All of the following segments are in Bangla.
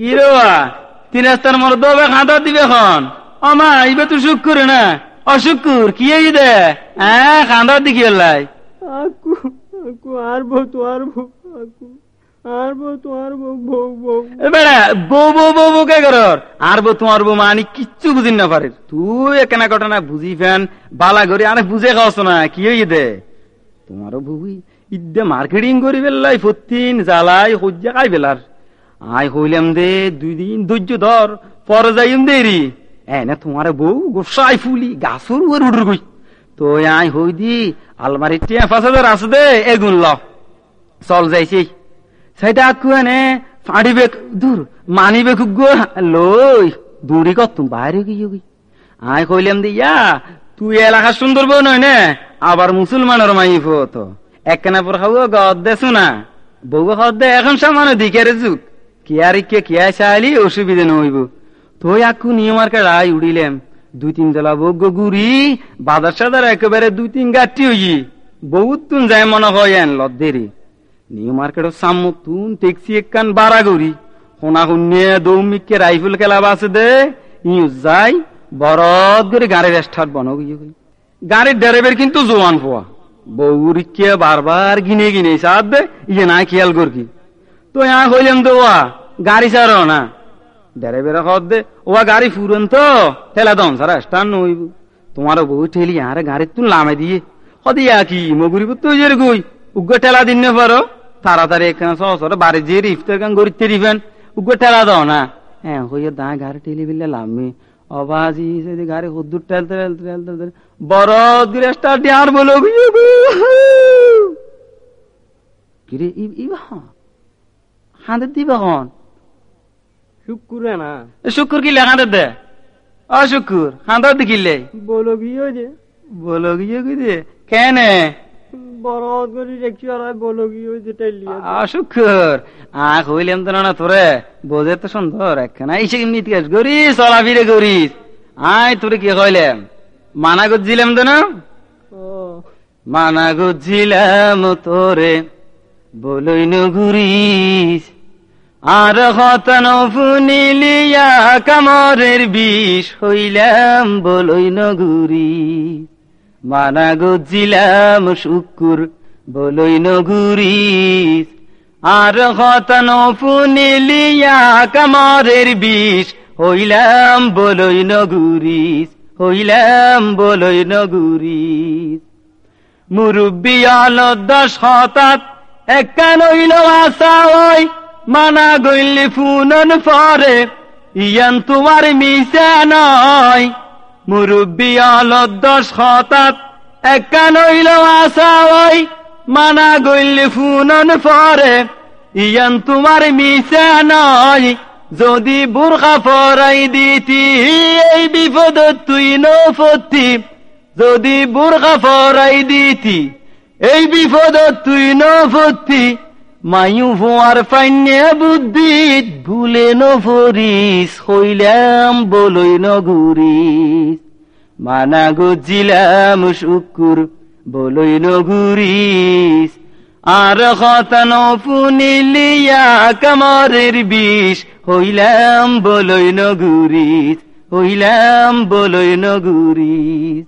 কি রেওয়া তিন রাস্তার মর দবে খাঁদা দিবে খন। অমা ইবে তো শুক্কুর না। অশুক্কুর কি এই দে? হ্যাঁ খাঁদা দিকি লাই আকু আকু আর বউ তো আর বউ আকু আর বউ তো আর বউ বউ বউ। বেড়া বউ বউ বউ বউ কে করর? আর বউ তোমার বউ মানি কিচ্ছু বুঝিন না পারে তুই একনা ঘটনা বুঝি ফেন বালা করে আরে বুঝে খাওয়াছ না কি হই দে? তোমারও বুবি ইদ্দে মার্কেটিং করি বেলাই ফতিন জ্বালাই হজ্জা খাই বেলার আই হইলাম দে, দুই দিন ধৈর্য ধর, পরে যাইম দেরি। এ না তোমার বউ গোসাই ফুলি গাছর উড় উড় গই তো আই হই দি আলমারি টিয়া পাঁচ হাজার আছে দে, এগুন ল। চল যাইছি। সেটা কুয়ানে ফাড়িবে দূর মানিবে খুব গো, লই, দূরি কত বাইরে গিয়ে গই আই কইলাম দিয়া তুই এলাকা সুন্দর বউ নয় না, আবার মুসলমানের মাইফ তো। একখানা পর খাব, গদ দেছো না বউ হদ দে, এখন সামান্য দিকে রে যুগ। কিয়ারি কে কিয়া চাইলি অসুবিধা নহইব তুই আকু নিয়মার রায় উড়িলাম। দুই তিন জলা বগ্য গুড়ি বাজার সাদার একেবারে দুই তিন গাঠি হই বহুত তুন যায় মনে হয় এন লদ্দেরি। নিউ মার্কেটর সামুক তুন ট্যাক্সি একখান বাড়া গড়ি হোনা শুনিয়ে দৌমিককে রাইফেল খেলা বাসে দে ইউ যাই, বরদ করে গাড়ির স্টার্ট বনো গাড়ির ড্রাইভার কিন্তু জোয়ান পোয়া বউরিকে বারবার গিনে গিনে সাথ দে ইয়ে না খেয়াল করকি তো यहाँ কইলাম ওয়া গাড়ি ছাড়ো না। ড্রাইভার খদ দে? ওয়া গাড়ি ফুরন তো। ঠেলা দম সারা স্টার্ট নইব তোমার বউ ঠেলি, আরে গাড়ি তুন লামে দিয়ে। হদিয়া কি মগুরিব তো জের গই উগ্র ঠেলা দিন পারো। তাড়াতাড়ি এখানে সহসরে বাড়ি যে ইফতার কান গরিতে দিবেন। উগ্র ঠেলা দাও না। হ্যাঁ হইয়া দা গাড়ি ঠেলি বিলে লামে। অবাজি যদি গাড়ি হদ্দুর ঠেলতে ঠেলতে ঠেলতে ঠেলতে বড় দূরে স্টার্ট আর বলো কিরে ইবা হাঁদে দিবা হন শুক্কুরে না? শুকুর কিলে হাঁদে দে? অ শুকুর হাঁদর দিকিলে বলো গিয়ে যে। বলো গিয়ে গিয়ে কেনে? করে দেখছি আর বলো গিয়ে তো না তোরে। বোঝে তো সুন্দর একখানা। ইসে এমনি জিজ্ঞাস করিস চলাফিরে করিস আয় তোরে কি কইলাম? মানা তো না? ও। মানা তোরে। বলই ঘুরিস। আর হতন ফুনিলিয়া কামরের বিষ হইলাম বলই ঘুরিস মানা গজিলাম শুকুর বলই ঘুরিস আর হতন ফুনিলিয়া কামরের বিষ হইলাম বলই ঘুরিস হইলাম বলই ঘুরিস মুরব্বী দশ হতাত একান হইল আসা ওই মানা গইলি ফুনন পরে, ইয়ান তোমার মিশা নয়। মুরব্বী আলো দশ হতাত একান হইল আসা ওই। মানা গইলি ফুনন পরে, ইয়ান তোমার মিশা নয়। যদি বুরখা ফরাই দিতি, এই বিপদ তুই নফতি যদি বুরখা ফরাই দিতি, এই বিপদ তুই নফতি মায়ু ফোয়ার ফাইনে বুদ্ধি ভুলে নফরিস হইলাম বলই নগুরিস। মানা গজিলাম শুকুর, বলই নগুরিস। আর খতান ফুনিলিয়া কামরের বিষ, হইলাম বলই নগুরিস, হইলাম বলই নগুরিস।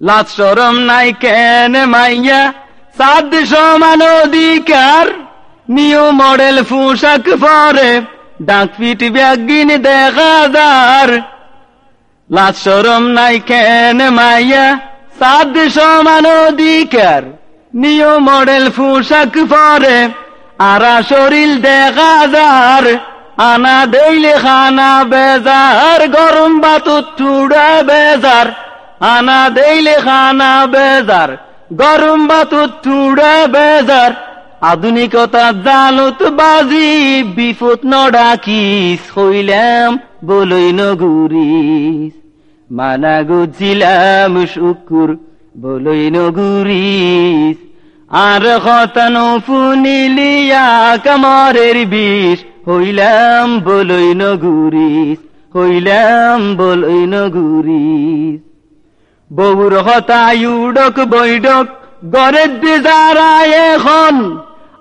লাজ সরম নাই কেন মাইয়া সাদ সমান অধিকার। নিউ মডেল পোশাক পরে, ডাক পিট ব্যাগিন দেখা যার। লাজ সরম নাই কেন মাইয়া সাদ সমান অধিকার। নিউ মডেল পোশাক পরে, আরা শরীর দেখা যার। আনা দেইলে খানা বেজার, গরম বাতুত চুড়া বেজার। আনা দেইলে খানা বেজার, গরম বাতুত চুড়া বেজার। আধুনিকতা জালত বাজি বিপদ নডাকিস, হইলাম বলই নগুরিস। মানা গুজিলাম শুকুর, বলই নগুরিস। আর খতানো ফুনিলিয়া কামরের বিষ, হইলাম বলই নগুরিস, হইলাম বলই নগুরিস। বউর হতায় উডক বৈডক গড়ের দিজারা এখন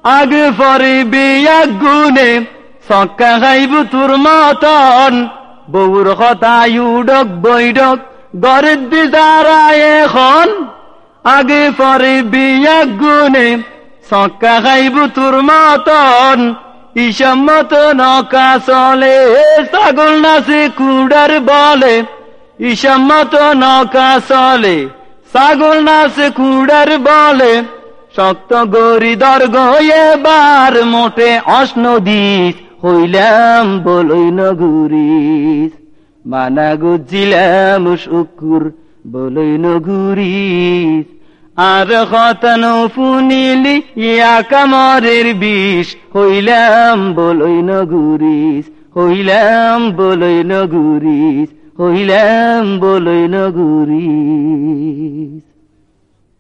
আগে পরে বিয়া গুনে, সক্কা খাইব তোর মতন। বউর কথা ইউডক, বৈডক গরের দিদারায় এখন। আগে পরে বিয়া গুনে, সক্কা খাইব তোর মতন। ইসম্মত নকা চলে, ছাগল নাচে কুড়ার বলে। ইসম্মত নকা চলে, ছাগল নাচে কুড়ার বলে। শক্ত গরি দর্গ এবার মোটে অষ্ণ দিস হইলাম বলই নগুরিস মানা গুজিলাম শুকুর, বলই নগুরিস আর খতানো ফুনিলি, ইয়া কামরের বিষ, হইলাম বলই নগুরিস হইলাম বলই নগুরিস হইলাম বলই নগুরিস